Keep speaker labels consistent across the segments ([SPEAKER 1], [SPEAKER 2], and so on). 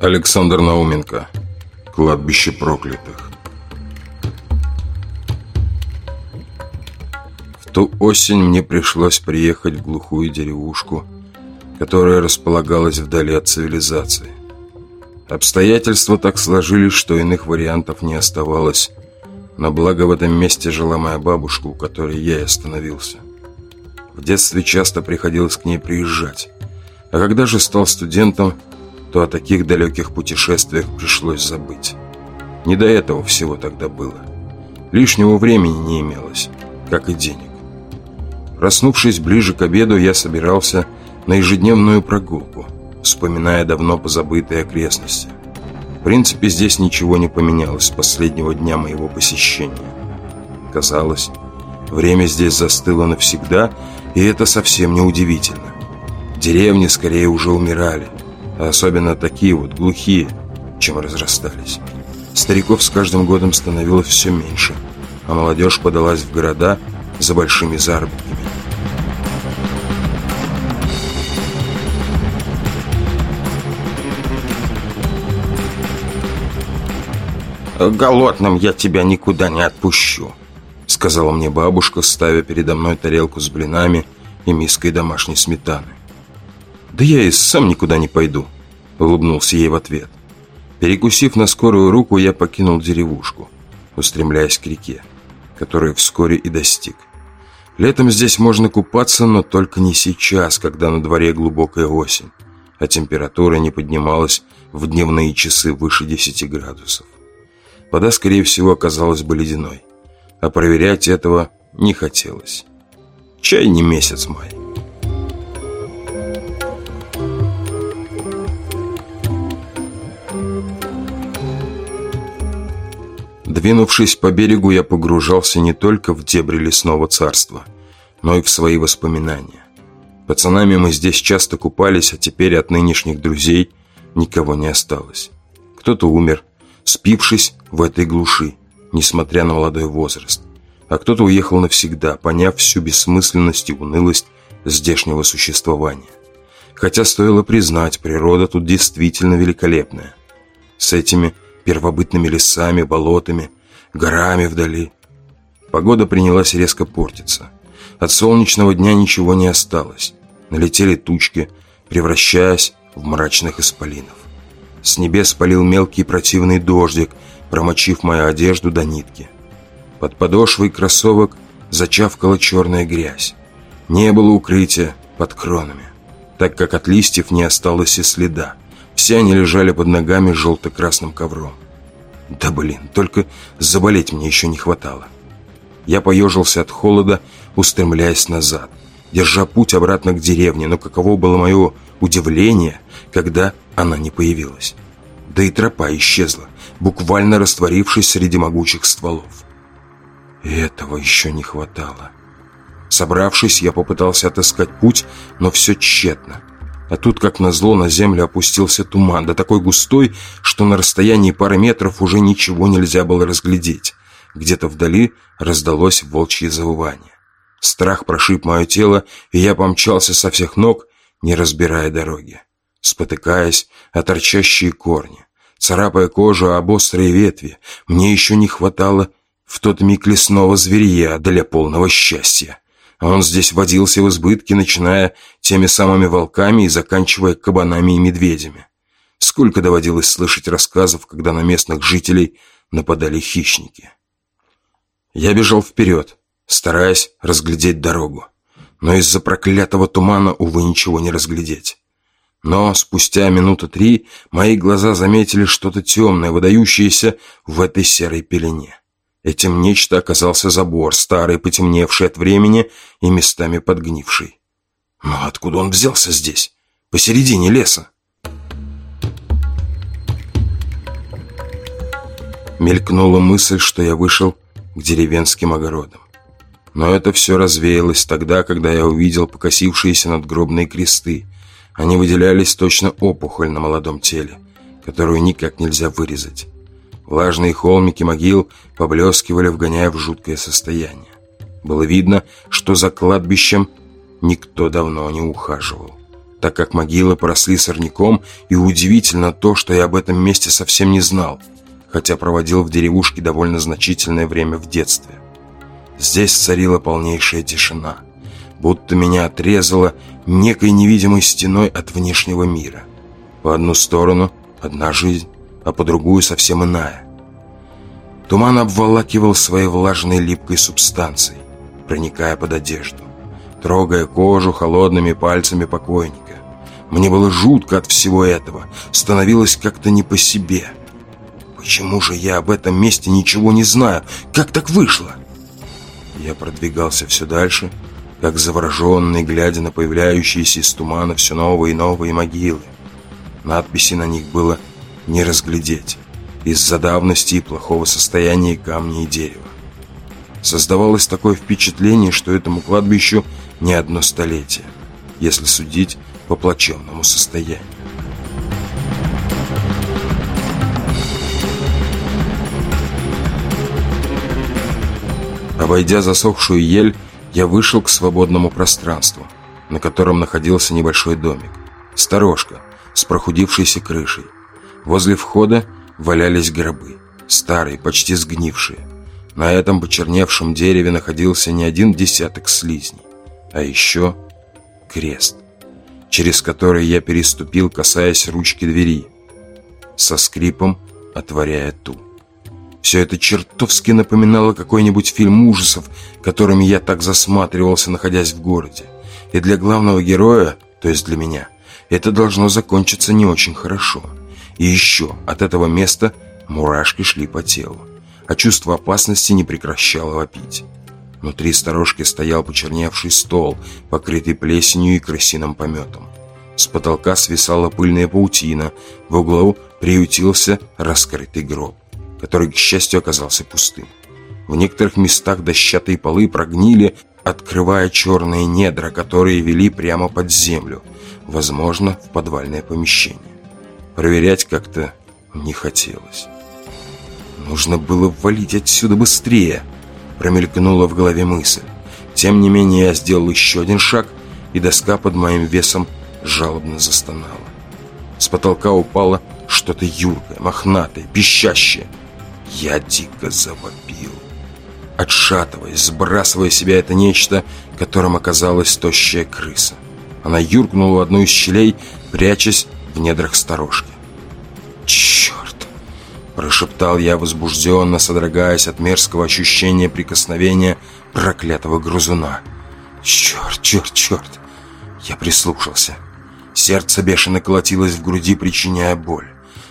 [SPEAKER 1] Александр Науменко. Кладбище проклятых. В ту осень мне пришлось приехать в глухую деревушку, которая располагалась вдали от цивилизации. Обстоятельства так сложились, что иных вариантов не оставалось. Но благо в этом месте жила моя бабушка, у которой я и остановился. В детстве часто приходилось к ней приезжать. А когда же стал студентом, то о таких далеких путешествиях пришлось забыть. Не до этого всего тогда было. Лишнего времени не имелось, как и денег. Проснувшись ближе к обеду, я собирался на ежедневную прогулку, вспоминая давно позабытые окрестности. В принципе, здесь ничего не поменялось с последнего дня моего посещения. Казалось, время здесь застыло навсегда, и это совсем не удивительно. Деревни скорее уже умирали, особенно такие вот глухие, чем разрастались. Стариков с каждым годом становилось все меньше, а молодежь подалась в города за большими заработками.
[SPEAKER 2] «Голодным я тебя никуда не отпущу», — сказала мне бабушка, ставя передо мной тарелку с блинами и миской домашней сметаны.
[SPEAKER 1] «Да я и сам никуда не пойду», — улыбнулся ей в ответ. Перекусив на скорую руку, я покинул деревушку, устремляясь к реке, которую вскоре и достиг. Летом здесь можно купаться, но только не сейчас, когда на дворе глубокая осень, а температура не поднималась в дневные часы выше 10 градусов. Вода, скорее всего, оказалась бы ледяной, а проверять этого не хотелось. Чай не месяц май. Двинувшись по берегу, я погружался не только в дебри лесного царства, но и в свои воспоминания. Пацанами мы здесь часто купались, а теперь от нынешних друзей никого не осталось. Кто-то умер, спившись в этой глуши, несмотря на молодой возраст. А кто-то уехал навсегда, поняв всю бессмысленность и унылость здешнего существования. Хотя стоило признать, природа тут действительно великолепная. С этими первобытными лесами, болотами, горами вдали. Погода принялась резко портиться. От солнечного дня ничего не осталось. Налетели тучки, превращаясь в мрачных исполинов. С небес полил мелкий противный дождик, промочив мою одежду до нитки. Под подошвой кроссовок зачавкала черная грязь. Не было укрытия под кронами, так как от листьев не осталось и следа. Все они лежали под ногами желто-красным ковром. Да блин, только заболеть мне еще не хватало. Я поежился от холода, устремляясь назад, держа путь обратно к деревне, но каково было мое удивление, когда она не появилась. Да и тропа исчезла, буквально растворившись среди могучих стволов. И этого еще не хватало. Собравшись, я попытался отыскать путь, но все тщетно. А тут, как назло, на землю опустился туман, да такой густой, что на расстоянии пары метров уже ничего нельзя было разглядеть. Где-то вдали раздалось волчье завывание. Страх прошиб мое тело, и я помчался со всех ног, не разбирая дороги. Спотыкаясь о торчащие корни, царапая кожу об острые ветви, мне еще не хватало в тот миг лесного зверья для полного счастья. Он здесь водился в избытке, начиная теми самыми волками и заканчивая кабанами и медведями. Сколько доводилось слышать рассказов, когда на местных жителей нападали хищники. Я бежал вперед, стараясь разглядеть дорогу. Но из-за проклятого тумана, увы, ничего не разглядеть. Но спустя минуты три мои глаза заметили что-то темное, выдающееся в этой серой пелене. Этим нечто оказался забор, старый, потемневший от времени и местами подгнивший. Но откуда он взялся здесь, посередине леса? Мелькнула мысль, что я вышел к деревенским огородам. Но это все развеялось тогда, когда я увидел покосившиеся надгробные кресты. Они выделялись точно опухоль на молодом теле, которую никак нельзя вырезать. Влажные холмики могил поблескивали, вгоняя в жуткое состояние. Было видно, что за кладбищем никто давно не ухаживал. так как могилы поросли сорняком, и удивительно то, что я об этом месте совсем не знал, хотя проводил в деревушке довольно значительное время в детстве. Здесь царила полнейшая тишина, будто меня отрезало некой невидимой стеной от внешнего мира. По одну сторону одна жизнь, а по другую совсем иная. Туман обволакивал своей влажной липкой субстанцией, проникая под одежду, трогая кожу холодными пальцами покойника. Мне было жутко от всего этого, становилось как-то не по себе. Почему же я об этом месте ничего не знаю? Как так вышло? Я продвигался все дальше, как завороженный, глядя на появляющиеся из тумана все новые и новые могилы. Надписи на них было не разглядеть из-за давности и плохого состояния камня и дерева. Создавалось такое впечатление, что этому кладбищу не одно столетие, если судить по плачевному состоянию. Обойдя засохшую ель, я вышел к свободному пространству, на котором находился небольшой домик. Сторожка с прохудившейся крышей. Возле входа валялись гробы, старые, почти сгнившие. На этом почерневшем дереве находился не один десяток слизней, а еще крест, через который я переступил, касаясь ручки двери, со скрипом отворяя ту. Все это чертовски напоминало какой-нибудь фильм ужасов, которыми я так засматривался, находясь в городе. И для главного героя, то есть для меня, это должно закончиться не очень хорошо. И еще от этого места мурашки шли по телу, а чувство опасности не прекращало вопить. Внутри сторожки стоял почерневший стол, покрытый плесенью и крысиным пометом. С потолка свисала пыльная паутина, в углу приютился раскрытый гроб, который, к счастью, оказался пустым. В некоторых местах дощатые полы прогнили, открывая черные недра, которые вели прямо под землю, возможно, в подвальное помещение. Проверять как-то не хотелось. Нужно было валить отсюда быстрее, промелькнула в голове мысль. Тем не менее, я сделал еще один шаг, и доска под моим весом жалобно застонала. С потолка упало что-то юркое, мохнатое, пищащее. Я дико завопил. Отшатываясь, сбрасывая себя это нечто, которым оказалась тощая крыса. Она юркнула в одну из щелей, прячась в недрах сторожки. «Черт!» – прошептал я возбужденно, содрогаясь от мерзкого ощущения прикосновения проклятого грызуна. «Черт, черт, черт!» Я прислушался. Сердце бешено колотилось в груди, причиняя боль.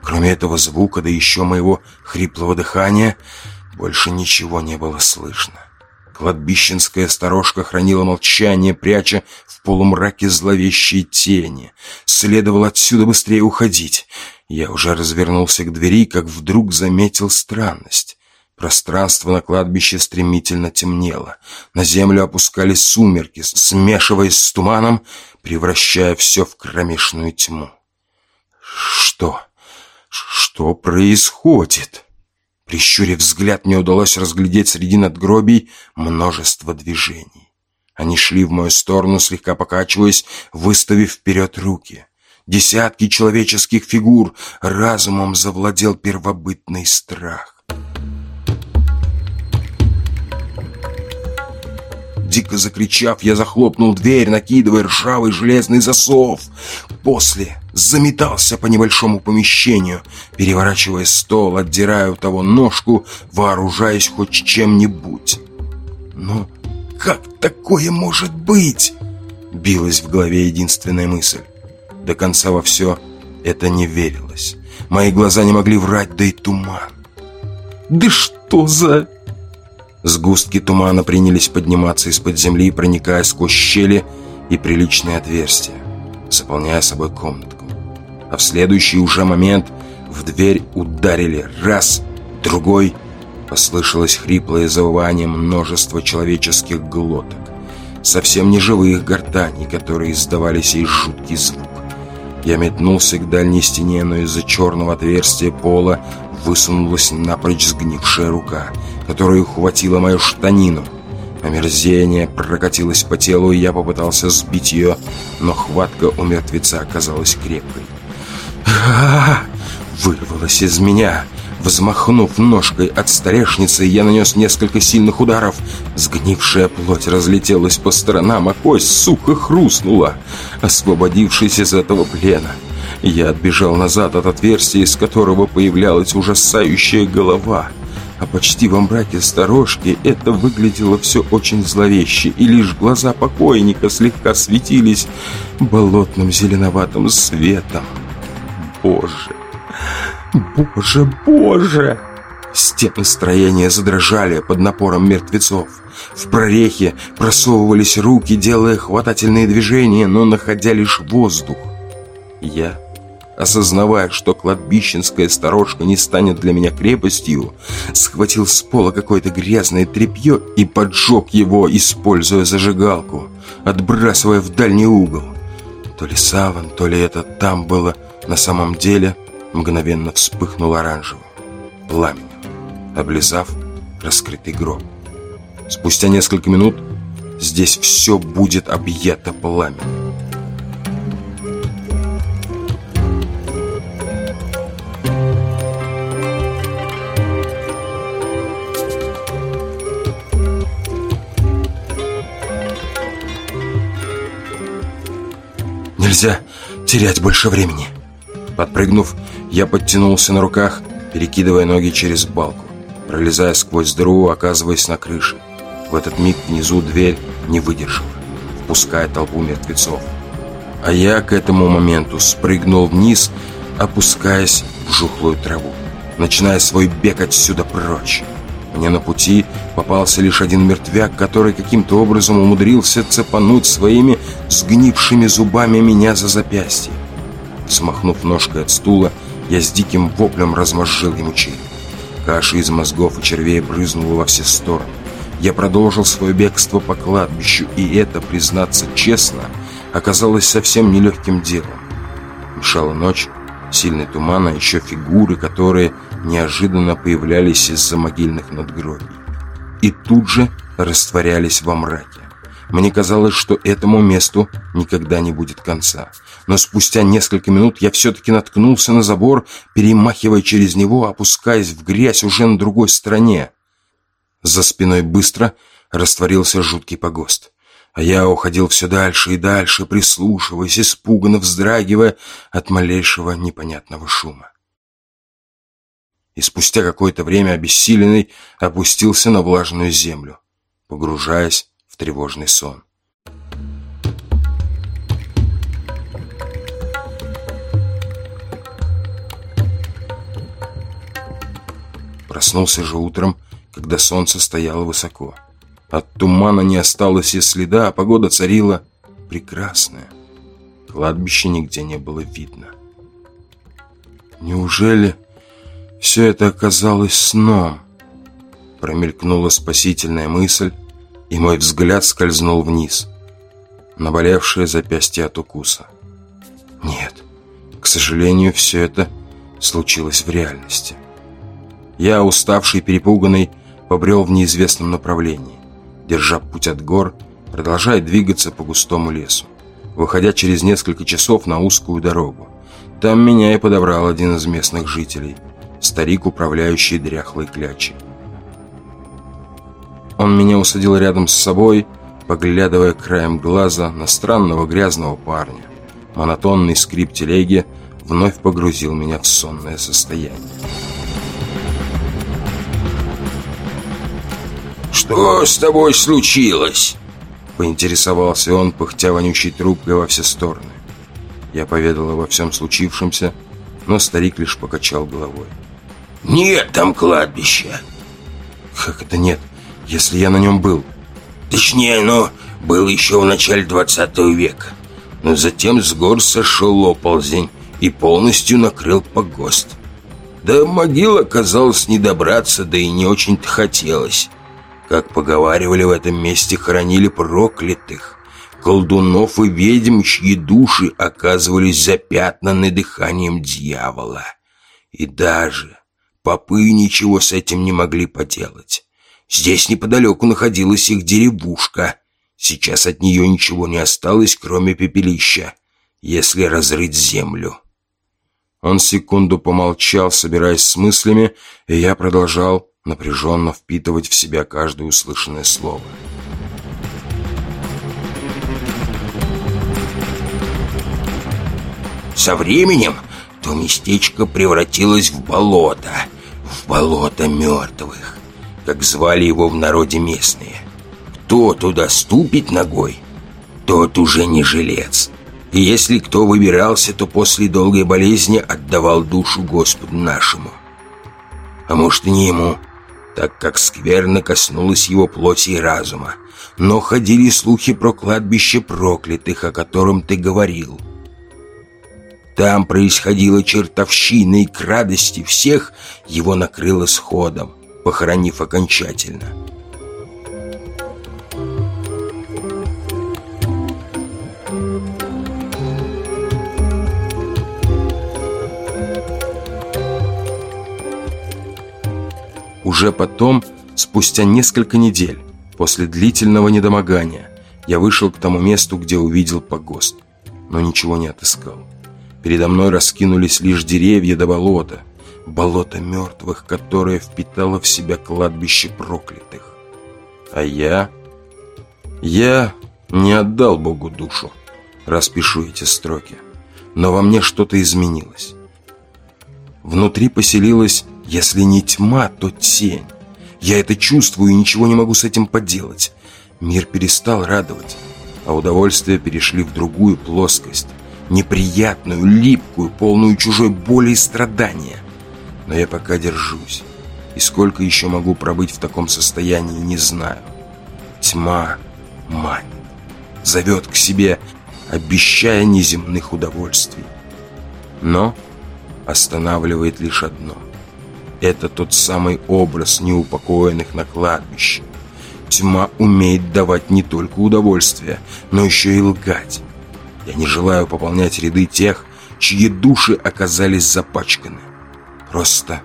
[SPEAKER 1] Кроме этого звука, да еще моего хриплого дыхания, больше ничего не было слышно. Кладбищенская сторожка хранила молчание, пряча в полумраке зловещие тени. Следовало отсюда быстрее уходить. Я уже развернулся к двери, как вдруг заметил странность. Пространство на кладбище стремительно темнело. На землю опускались сумерки, смешиваясь с туманом, превращая все в кромешную тьму. Что? Что происходит? Прищурив взгляд, мне удалось разглядеть среди надгробий множество движений. Они шли в мою сторону, слегка покачиваясь, выставив вперед руки. Десятки человеческих фигур разумом завладел первобытный страх. Дико закричав, я захлопнул дверь, накидывая ржавый железный засов. После заметался по небольшому помещению, переворачивая стол, отдирая у того ножку, вооружаясь хоть чем-нибудь. Но как такое может быть? Билась в голове единственная мысль. До конца во все это не верилось. Мои глаза не могли врать, да и туман. «Да что за...» Сгустки тумана принялись подниматься из-под земли, проникая сквозь щели и приличные отверстия, заполняя собой комнатку. А в следующий уже момент в дверь ударили раз, другой — Послышалось хриплое завывание множества человеческих глоток. Совсем не живых гортаней, которые издавали сей жуткий звук. Я метнулся к дальней стене, но из-за черного отверстия пола высунулась напрочь сгнившая рука, которая ухватила мою штанину. Омерзение прокатилось по телу, и я попытался сбить ее, но хватка у мертвеца оказалась крепкой. А Вырвалось из меня. Взмахнув ножкой от столешницы, я нанес несколько сильных ударов. Сгнившая плоть разлетелась по сторонам, а кость сухо хрустнула, освободившись из этого плена. Я отбежал назад от отверстия, из которого появлялась ужасающая голова. А почти во мраке сторожки это выглядело все очень зловеще, и лишь глаза покойника слегка светились болотным зеленоватым светом. Боже! Боже, боже! Стены строения задрожали под напором мертвецов. В прорехе просовывались руки, делая хватательные движения, но находя лишь воздух. Я, осознавая, что кладбищенская сторожка не станет для меня крепостью, схватил с пола какое-то грязное тряпье и поджег его, используя зажигалку, отбрасывая в дальний угол. То ли саван, то ли это там было на самом деле – мгновенно вспыхнул оранжевым, пламенем, облизав раскрытый гроб. Спустя несколько минут здесь все будет объято пламенем. Нельзя терять больше времени. Подпрыгнув, я подтянулся на руках, перекидывая ноги через балку, пролезая сквозь дыру, оказываясь на крыше. В этот миг внизу дверь не выдержала, впуская толпу мертвецов. А я к этому моменту спрыгнул вниз, опускаясь в жухлую траву, начиная свой бег отсюда прочь. Мне на пути попался лишь один мертвяк, который каким-то образом умудрился цепануть своими сгнившими зубами меня за запястье. Смахнув ножкой от стула, я с диким воплем размозжил ему череп. Каша из мозгов и червей брызнула во все стороны. Я продолжил свое бегство по кладбищу, и это, признаться честно, оказалось совсем нелегким делом. Мешала ночь, сильный туман, а еще фигуры, которые неожиданно появлялись из-за могильных надгробий. И тут же растворялись во мраке. Мне казалось, что этому месту никогда не будет конца. Но спустя несколько минут я все-таки наткнулся на забор, перемахивая через него, опускаясь в грязь уже на другой стороне. За спиной быстро растворился жуткий погост. А я уходил все дальше и дальше, прислушиваясь, испуганно вздрагивая от малейшего непонятного шума. И спустя какое-то время обессиленный опустился на влажную землю, погружаясь тревожный сон. Проснулся же утром, когда солнце стояло высоко. От тумана не осталось и следа, а погода царила прекрасная. Кладбища нигде не было видно. Неужели все это оказалось сном? Промелькнула спасительная мысль, и мой взгляд скользнул вниз, наболевшее запястье от укуса. Нет, к сожалению, все это случилось в реальности. Я, уставший и перепуганный, побрел в неизвестном направлении, держа путь от гор, продолжая двигаться по густому лесу, выходя через несколько часов на узкую дорогу. Там меня и подобрал один из местных жителей, старик, управляющий дряхлой клячей. Он меня усадил рядом с собой, поглядывая краем глаза на странного грязного парня. Монотонный скрип телеги вновь погрузил меня в сонное состояние.
[SPEAKER 2] «Что с тобой случилось?»
[SPEAKER 1] Поинтересовался он, пыхтя вонючей трубкой во все стороны. Я поведал обо всем случившемся, но старик лишь покачал головой.
[SPEAKER 2] «Нет там кладбища!»
[SPEAKER 1] «Как это нет? если я на нем был.
[SPEAKER 2] Точнее, оно было еще в начале 20 века. Но затем с гор сошел оползень и полностью накрыл погост. Да могила казалось не добраться, да и не очень-то хотелось. Как поговаривали, в этом месте хоронили проклятых, колдунов и ведьм, чьи души оказывались запятнаны дыханием дьявола. И даже попы ничего с этим не могли поделать. Здесь неподалеку находилась их деревушка. Сейчас от нее ничего не осталось, кроме пепелища, если разрыть землю.
[SPEAKER 1] Он секунду помолчал, собираясь с мыслями, и я продолжал напряженно впитывать в себя каждое услышанное слово.
[SPEAKER 2] Со временем то местечко превратилось в болото, в болото мертвых, как звали его в народе местные. Кто туда ступит ногой, тот уже не жилец. И если кто выбирался, то после долгой болезни отдавал душу Господу нашему. А может не ему, так как скверно коснулась его плоти и разума. Но ходили слухи про кладбище проклятых, о котором ты говорил. Там происходила чертовщина, и к радости всех его накрыло сходом, похоронив окончательно.
[SPEAKER 1] Уже потом, спустя несколько недель, после длительного недомогания, я вышел к тому месту, где увидел погост, но ничего не отыскал. Передо мной раскинулись лишь деревья до болота, болото мертвых, которое впитало в себя кладбище проклятых. А я... Я не отдал Богу душу, распишу эти строки. Но во мне что-то изменилось. Внутри поселилась если не тьма, то тень. Я это чувствую и ничего не могу с этим поделать. Мир перестал радовать, а удовольствия перешли в другую плоскость. Неприятную, липкую, полную чужой боли и страдания. Но я пока держусь. И сколько еще могу пробыть в таком состоянии, не знаю. Тьма манит, зовет к себе, обещая неземных удовольствий. Но останавливает лишь одно — это тот самый образ неупокоенных на кладбище. Тьма умеет давать не только удовольствие, но еще и лгать. Я не желаю пополнять ряды тех, чьи души оказались запачканы. Просто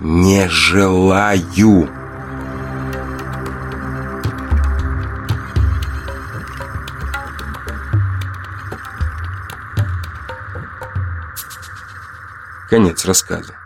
[SPEAKER 1] не желаю. Конец рассказа.